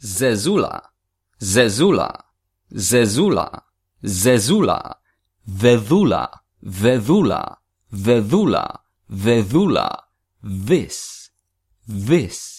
zezula, zezula, zezula, zezula, vedula, vedula, vedula, vedula, this, this.